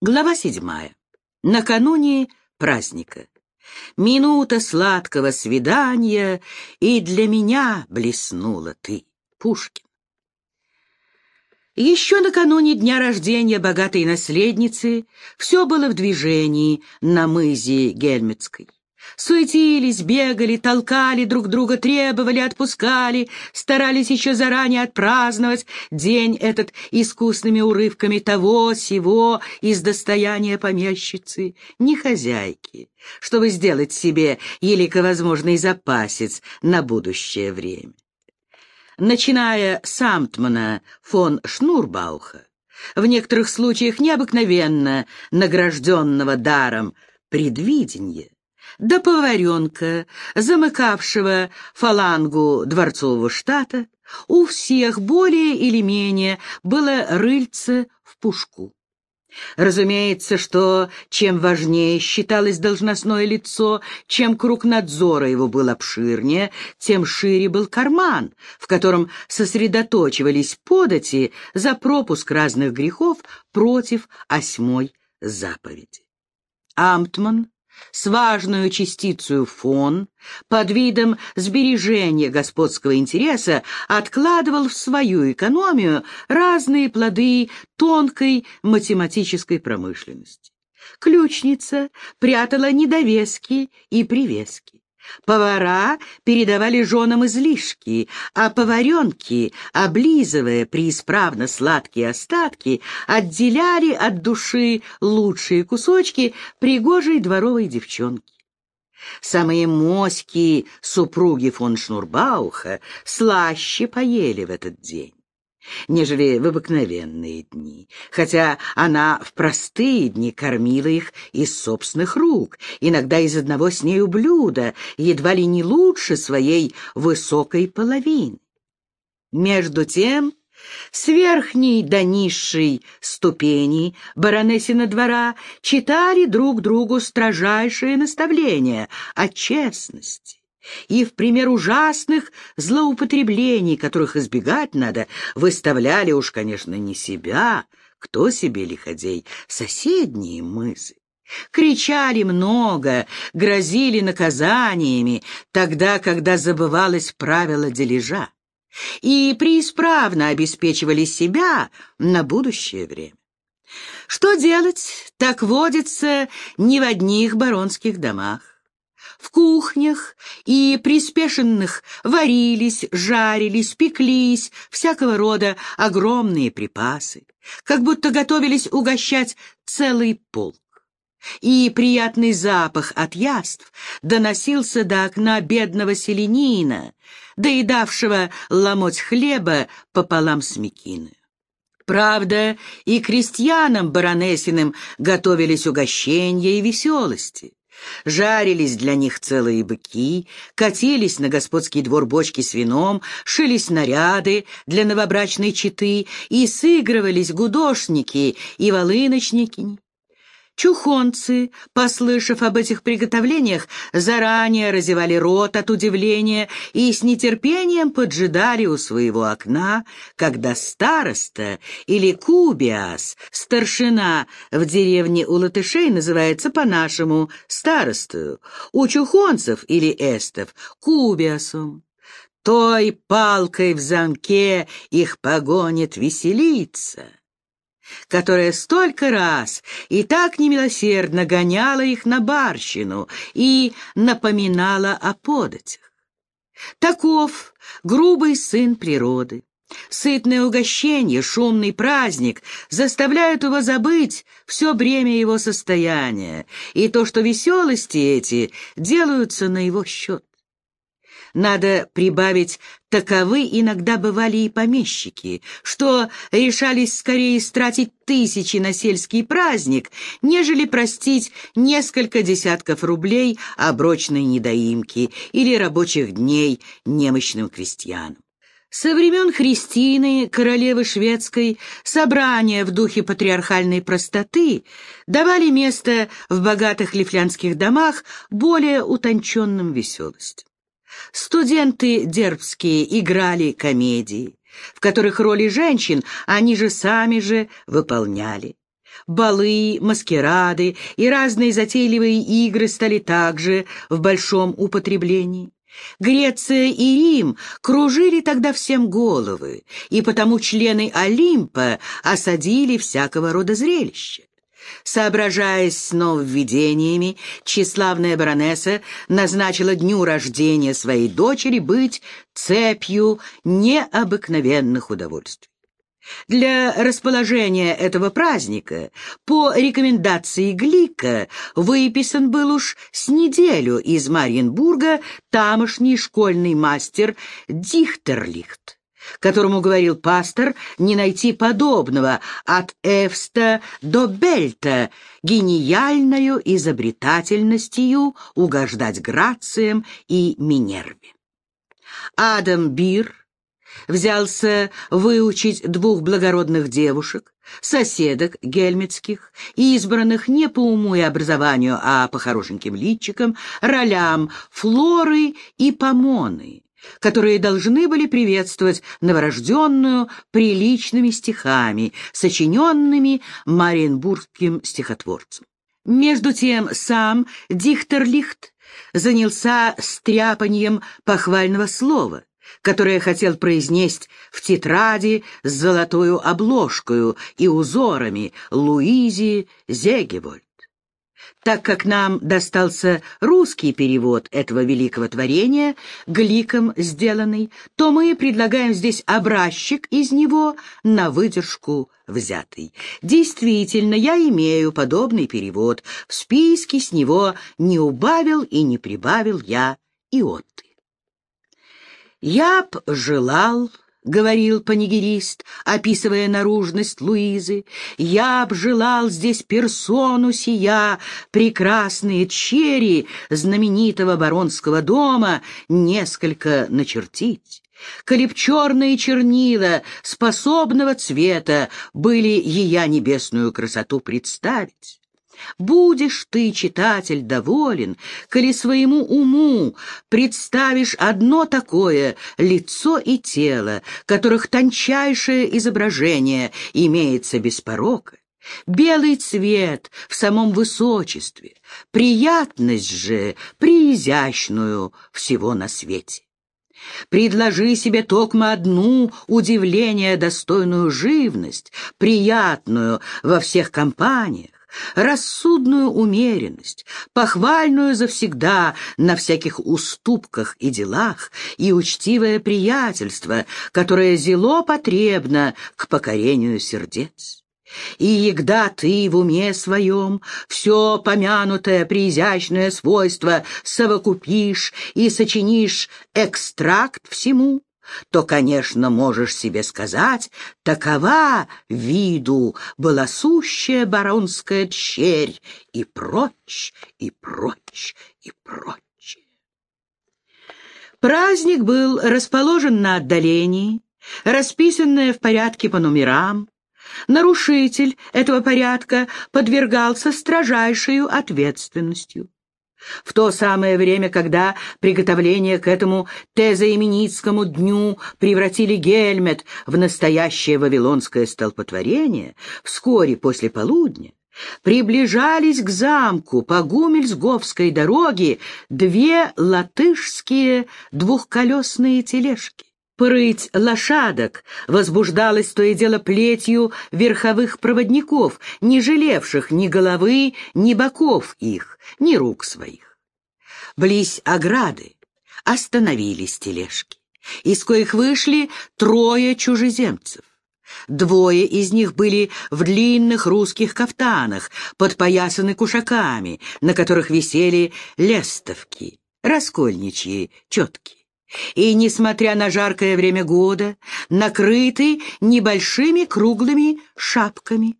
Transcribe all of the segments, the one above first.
Глава седьмая. Накануне праздника. Минута сладкого свидания, и для меня блеснула ты, Пушкин. Еще накануне дня рождения богатой наследницы все было в движении на мызе Гельмецкой. Суетились, бегали, толкали друг друга, требовали, отпускали, старались еще заранее отпраздновать день этот искусными урывками того, сего из достояния помещицы, не хозяйки, чтобы сделать себе елико возможный запасец на будущее время. Начиная с Амтмана фон Шнурбауха, в некоторых случаях необыкновенно награжденного даром предвидения, до поваренка, замыкавшего фалангу дворцового штата, у всех более или менее было рыльце в пушку. Разумеется, что чем важнее считалось должностное лицо, чем круг надзора его был обширнее, тем шире был карман, в котором сосредоточивались подати за пропуск разных грехов против осьмой заповеди. Амтман с важную частицей фон, под видом сбережения господского интереса, откладывал в свою экономию разные плоды тонкой математической промышленности. Ключница прятала недовески и привески. Повара передавали женам излишки, а поваренки, облизывая преисправно сладкие остатки, отделяли от души лучшие кусочки пригожей дворовой девчонки. Самые моськи супруги фон Шнурбауха слаще поели в этот день нежели в обыкновенные дни, хотя она в простые дни кормила их из собственных рук, иногда из одного с нею блюда, едва ли не лучше своей высокой половины. Между тем, с верхней до низшей ступени баронессина двора читали друг другу строжайшие наставления о честности, и в пример ужасных злоупотреблений, которых избегать надо, выставляли уж, конечно, не себя, кто себе лиходей, соседние мысы. Кричали много, грозили наказаниями, тогда, когда забывалось правило дележа, и преисправно обеспечивали себя на будущее время. Что делать, так водится не в одних баронских домах. В кухнях и приспешенных варились, жарились, пеклись всякого рода огромные припасы, как будто готовились угощать целый полк. И приятный запах от яств доносился до окна бедного селенина, доедавшего ломоть хлеба пополам с мекиной. Правда, и крестьянам баронессиным готовились угощения и веселости. Жарились для них целые быки, катились на господский двор бочки с вином, шились наряды для новобрачной четы и сыгрывались гудошники и волыночники. Чухонцы, послышав об этих приготовлениях, заранее разевали рот от удивления и с нетерпением поджидали у своего окна, когда староста или кубиас, старшина в деревне у латышей называется по-нашему старостою, у чухонцев или эстов — кубиасом. Той палкой в замке их погонит веселиться которая столько раз и так немилосердно гоняла их на барщину и напоминала о податях. Таков грубый сын природы. Сытное угощение, шумный праздник заставляют его забыть все бремя его состояния и то, что веселости эти делаются на его счет. Надо прибавить, таковы иногда бывали и помещики, что решались скорее стратить тысячи на сельский праздник, нежели простить несколько десятков рублей оброчной недоимки или рабочих дней немощным крестьянам. Со времен Христины, королевы шведской, собрания в духе патриархальной простоты давали место в богатых лифлянских домах более утонченным веселостям. Студенты дербские играли комедии, в которых роли женщин они же сами же выполняли. Балы, маскирады и разные затейливые игры стали также в большом употреблении. Греция и Рим кружили тогда всем головы, и потому члены Олимпа осадили всякого рода зрелища. Соображаясь с нововведениями, тщеславная баронесса назначила дню рождения своей дочери быть цепью необыкновенных удовольствий. Для расположения этого праздника по рекомендации Глика выписан был уж с неделю из Мариенбурга тамошний школьный мастер Дихтерлихт, которому говорил пастор не найти подобного от Эвста до Бельта, гениальною изобретательностью угождать Грациям и Минерве. Адам Бир взялся выучить двух благородных девушек, соседок гельмитских, избранных не по уму и образованию, а по хорошеньким личикам, ролям Флоры и Помоны, которые должны были приветствовать новорожденную приличными стихами, сочиненными Мариенбургским стихотворцем. Между тем сам Дихтерлихт занялся стряпанием похвального слова, которое хотел произнести в тетради с золотою обложкою и узорами Луизи Зегевольд. Так как нам достался русский перевод этого великого творения, гликом сделанный, то мы предлагаем здесь образчик из него на выдержку взятый. Действительно, я имею подобный перевод. В списке с него не убавил и не прибавил я и иоты. «Я б желал, — говорил панигерист, описывая наружность Луизы, — я б желал здесь персону сия, прекрасные черри знаменитого баронского дома, несколько начертить». Коли черные чернила способного цвета были ее небесную красоту представить. Будешь ты, читатель, доволен, коли своему уму представишь одно такое лицо и тело, которых тончайшее изображение имеется без порока, белый цвет в самом высочестве, приятность же приизящную всего на свете. Предложи себе токмо одну удивление достойную живность, приятную во всех компаниях, рассудную умеренность, похвальную завсегда на всяких уступках и делах, и учтивое приятельство, которое зело потребно к покорению сердец. И егда ты в уме своем все помянутое приизящное свойство совокупишь и сочинишь экстракт всему, то, конечно, можешь себе сказать, такова виду была сущая баронская черь и прочь, и прочь, и прочь. Праздник был расположен на отдалении, расписанное в порядке по номерам. Нарушитель этого порядка подвергался строжайшей ответственностью. В то самое время, когда приготовления к этому тезоименитскому дню превратили Гельмет в настоящее вавилонское столпотворение, вскоре после полудня приближались к замку по Гумельсговской дороге две латышские двухколесные тележки. Прыть лошадок возбуждалась то и дело плетью верховых проводников, не жалевших ни головы, ни боков их, ни рук своих. Близ ограды остановились тележки, из коих вышли трое чужеземцев. Двое из них были в длинных русских кафтанах, подпоясаны кушаками, на которых висели лестовки, раскольничьи четки и, несмотря на жаркое время года, накрыты небольшими круглыми шапками.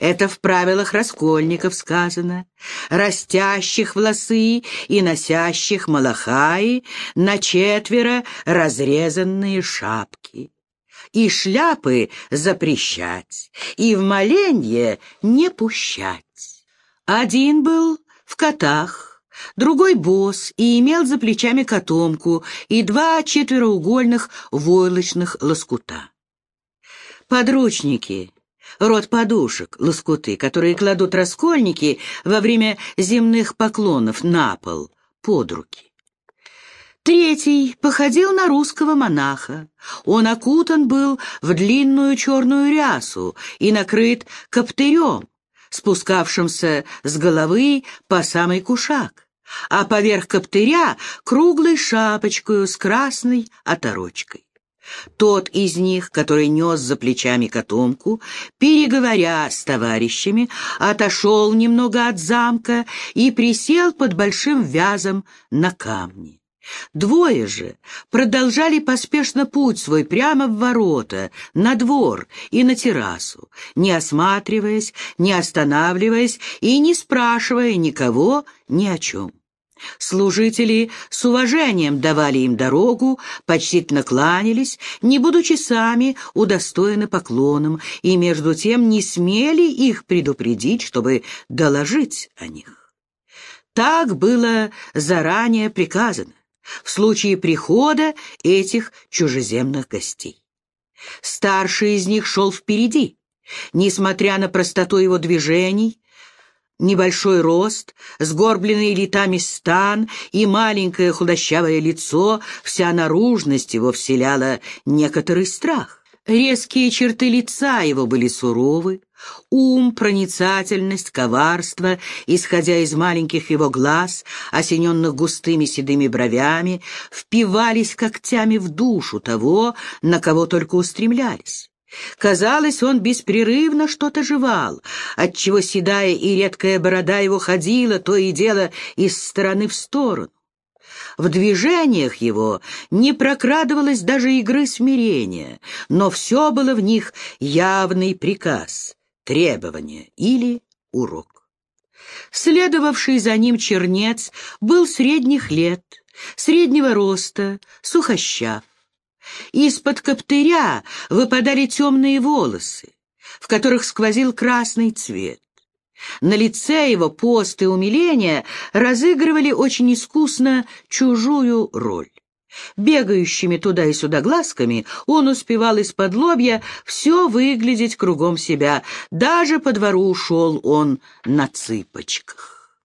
Это в правилах раскольников сказано, растящих волосы и носящих малахаи на четверо разрезанные шапки. И шляпы запрещать, и в моленье не пущать. Один был в котах, Другой босс и имел за плечами котомку и два четвероугольных войлочных лоскута. Подручники род подушек, лоскуты, которые кладут раскольники во время земных поклонов на пол, под руки. Третий походил на русского монаха. Он окутан был в длинную черную рясу и накрыт коптырем, спускавшимся с головы по самый кушак, а поверх коптыря круглой шапочкой с красной оторочкой. Тот из них, который нес за плечами котомку, переговоря с товарищами, отошел немного от замка и присел под большим вязом на камни. Двое же продолжали поспешно путь свой прямо в ворота, на двор и на террасу, не осматриваясь, не останавливаясь и не спрашивая никого ни о чем. Служители с уважением давали им дорогу, почтительно кланялись, не будучи сами удостоены поклоном, и между тем не смели их предупредить, чтобы доложить о них. Так было заранее приказано в случае прихода этих чужеземных гостей. Старший из них шел впереди. Несмотря на простоту его движений, Небольшой рост, сгорбленный летами стан и маленькое худощавое лицо, вся наружность его вселяла некоторый страх. Резкие черты лица его были суровы, ум, проницательность, коварство, исходя из маленьких его глаз, осененных густыми седыми бровями, впивались когтями в душу того, на кого только устремлялись. Казалось, он беспрерывно что-то жевал, отчего седая и редкая борода его ходила то и дело из стороны в сторону. В движениях его не прокрадывалось даже игры смирения, но все было в них явный приказ, требование или урок. Следовавший за ним чернец был средних лет, среднего роста, сухощав. Из-под коптыря выпадали темные волосы, в которых сквозил красный цвет. На лице его пост и умиление разыгрывали очень искусно чужую роль. Бегающими туда и сюда глазками он успевал из-под лобья все выглядеть кругом себя. Даже по двору ушел он на цыпочках.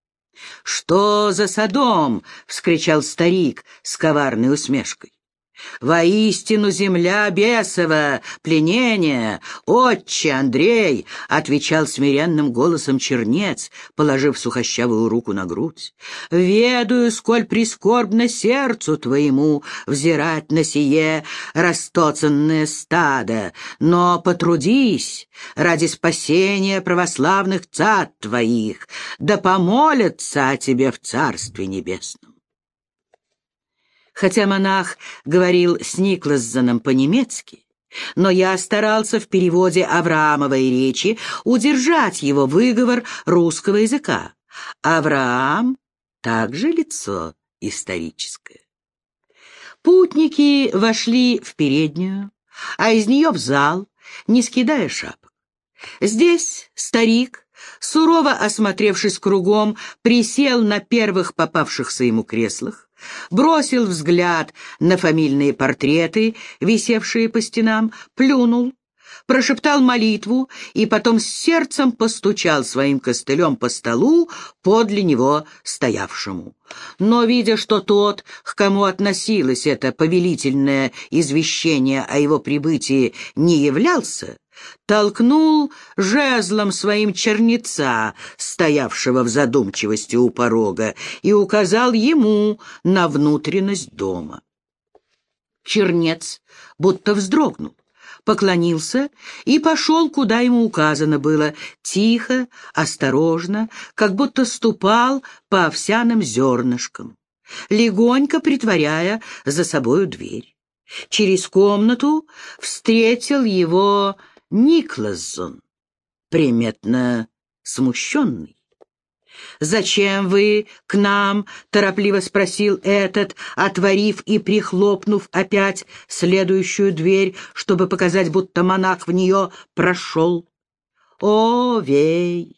«Что за садом?» — вскричал старик с коварной усмешкой. «Воистину земля бесова, пленение, отче Андрей!» — отвечал смиренным голосом чернец, положив сухощавую руку на грудь. «Ведаю, сколь прискорбно сердцу твоему взирать на сие растоцанное стадо, но потрудись ради спасения православных цад твоих, да помолятся о тебе в Царстве Небесном». Хотя монах говорил с Никласзоном по-немецки, но я старался в переводе Авраамовой речи удержать его выговор русского языка. Авраам — также лицо историческое. Путники вошли в переднюю, а из нее в зал, не скидая шапок. Здесь старик, сурово осмотревшись кругом, присел на первых попавшихся ему креслах, бросил взгляд на фамильные портреты, висевшие по стенам, плюнул, прошептал молитву и потом с сердцем постучал своим костылем по столу подле него стоявшему. Но, видя, что тот, к кому относилось это повелительное извещение о его прибытии, не являлся, толкнул жезлом своим черница, стоявшего в задумчивости у порога, и указал ему на внутренность дома. Чернец будто вздрогнул, поклонился и пошел, куда ему указано было, тихо, осторожно, как будто ступал по овсяным зернышкам, легонько притворяя за собою дверь. Через комнату встретил его Никлассон, приметно смущенный. «Зачем вы к нам?» — торопливо спросил этот, отворив и прихлопнув опять следующую дверь, чтобы показать, будто монах в нее прошел. «О, вей!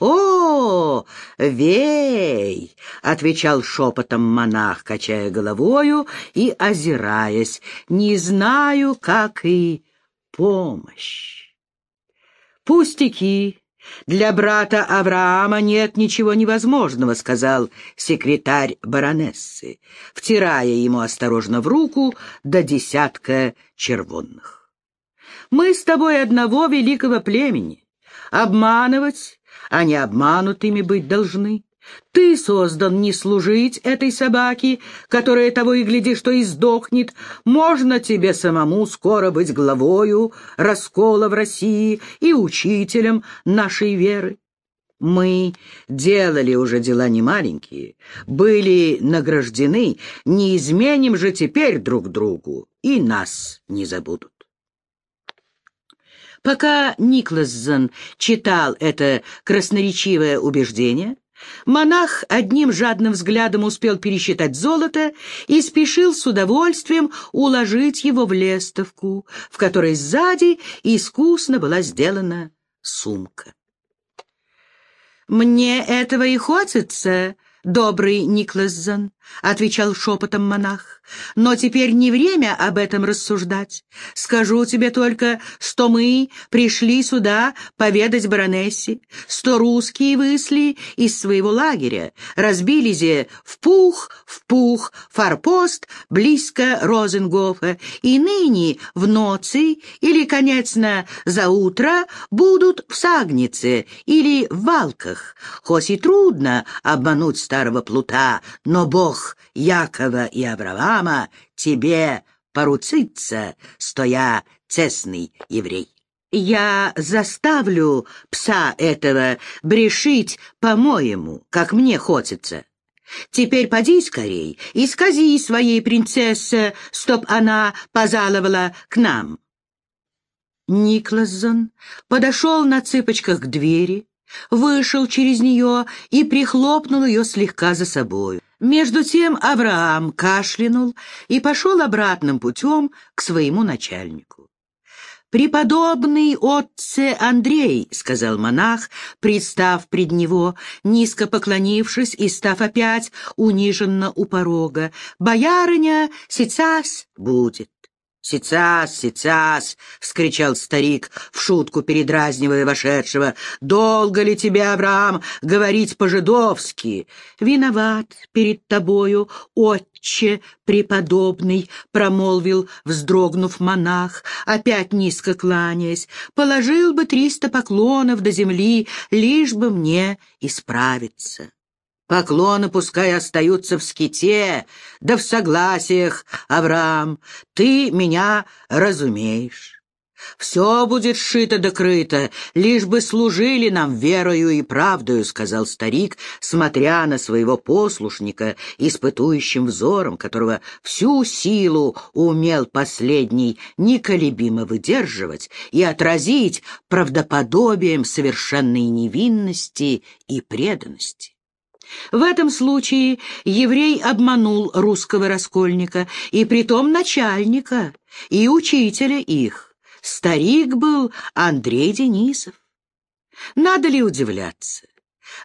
О, вей!» — отвечал шепотом монах, качая головою и озираясь. «Не знаю, как и помощь. «Пустяки. Для брата Авраама нет ничего невозможного», — сказал секретарь баронессы, втирая ему осторожно в руку до десятка червонных. «Мы с тобой одного великого племени. Обманывать, а не обманутыми быть должны. Ты создан не служить этой собаке, которая того и гляди, что и сдохнет. Можно тебе самому скоро быть главою раскола в России и учителем нашей веры. Мы делали уже дела немаленькие, были награждены, не изменим же теперь друг другу, и нас не забудут. Пока Никлассон читал это красноречивое убеждение, Монах одним жадным взглядом успел пересчитать золото и спешил с удовольствием уложить его в лестовку, в которой сзади искусно была сделана сумка. «Мне этого и хочется», добрый Никласзон», — отвечал шепотом монах, — «но теперь не время об этом рассуждать. Скажу тебе только, что мы пришли сюда поведать баронессе, что русские высли из своего лагеря, разбились в пух, в пух, форпост близко Розенгофа, и ныне в ночи или, конечно, за утро будут в Сагнице или в Валках. Хоть и трудно обмануть старого плута, но Бог Якова и Авраама тебе поручится, стоя цесный еврей. Я заставлю пса этого брешить по-моему, как мне хочется. Теперь поди скорей и скази своей принцессе, чтоб она позаловала к нам. Никлассон подошел на цыпочках к двери, вышел через нее и прихлопнул ее слегка за собою. Между тем Авраам кашлянул и пошел обратным путем к своему начальнику. «Преподобный отце Андрей», — сказал монах, пристав пред него, низко поклонившись и став опять униженно у порога, «боярыня сейчас будет». «Сейчас, сейчас!» — вскричал старик, в шутку передразнивая вошедшего. «Долго ли тебе, Авраам, говорить по-жидовски?» «Виноват перед тобою, отче преподобный», — промолвил, вздрогнув монах, опять низко кланяясь. «Положил бы триста поклонов до земли, лишь бы мне исправиться». Поклоны пускай остаются в ските, да в согласиях, Авраам, ты меня разумеешь. «Все будет шито-докрыто, лишь бы служили нам верою и правдою», — сказал старик, смотря на своего послушника испытующим взором, которого всю силу умел последний неколебимо выдерживать и отразить правдоподобием совершенной невинности и преданности. В этом случае еврей обманул русского раскольника, и притом начальника, и учителя их. Старик был Андрей Денисов. Надо ли удивляться?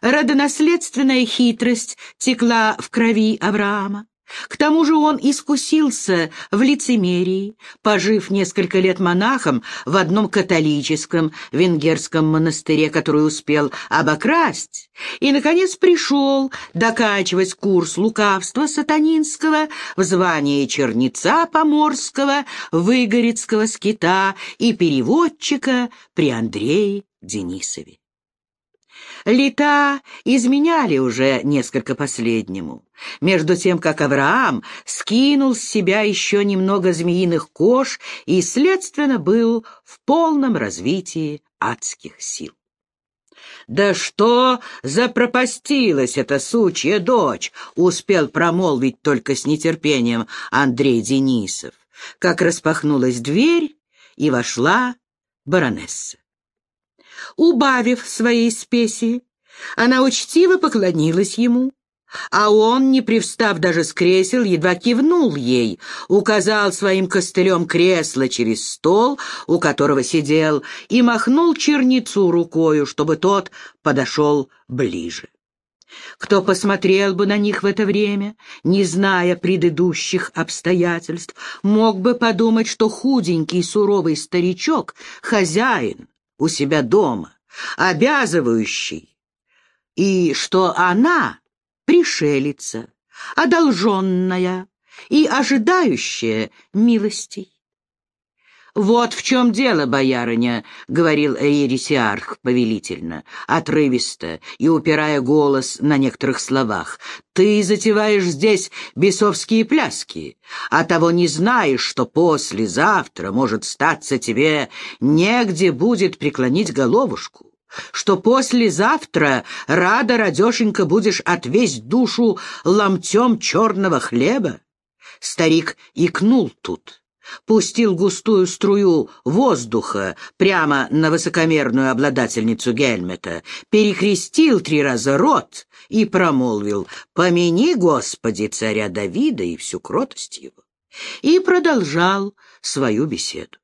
Родонаследственная хитрость текла в крови Авраама. К тому же он искусился в лицемерии, пожив несколько лет монахом в одном католическом венгерском монастыре, который успел обокрасть, и, наконец, пришел докачивать курс лукавства сатанинского в звании черница поморского, выгорецкого скита и переводчика при Андрее Денисове. Лета изменяли уже несколько последнему, между тем, как Авраам скинул с себя еще немного змеиных кож и, следственно, был в полном развитии адских сил. «Да что запропастилась эта сучья дочь!» — успел промолвить только с нетерпением Андрей Денисов, как распахнулась дверь, и вошла баронесса. Убавив своей спеси, она учтиво поклонилась ему, а он, не привстав даже с кресел, едва кивнул ей, указал своим костылем кресло через стол, у которого сидел, и махнул черницу рукою, чтобы тот подошел ближе. Кто посмотрел бы на них в это время, не зная предыдущих обстоятельств, мог бы подумать, что худенький суровый старичок — хозяин, у себя дома, обязывающий, и что она пришелица, одолженная и ожидающая милостей. «Вот в чем дело, боярыня», — говорил ересиарх повелительно, отрывисто и упирая голос на некоторых словах. «Ты затеваешь здесь бесовские пляски, а того не знаешь, что послезавтра, может, статься тебе негде будет преклонить головушку» что послезавтра рада, радешенько, будешь отвесть душу ломтем черного хлеба? Старик икнул тут пустил густую струю воздуха прямо на высокомерную обладательницу Гельмета, перекрестил три раза рот и промолвил «Помяни, Господи, царя Давида и всю кротость его» и продолжал свою беседу.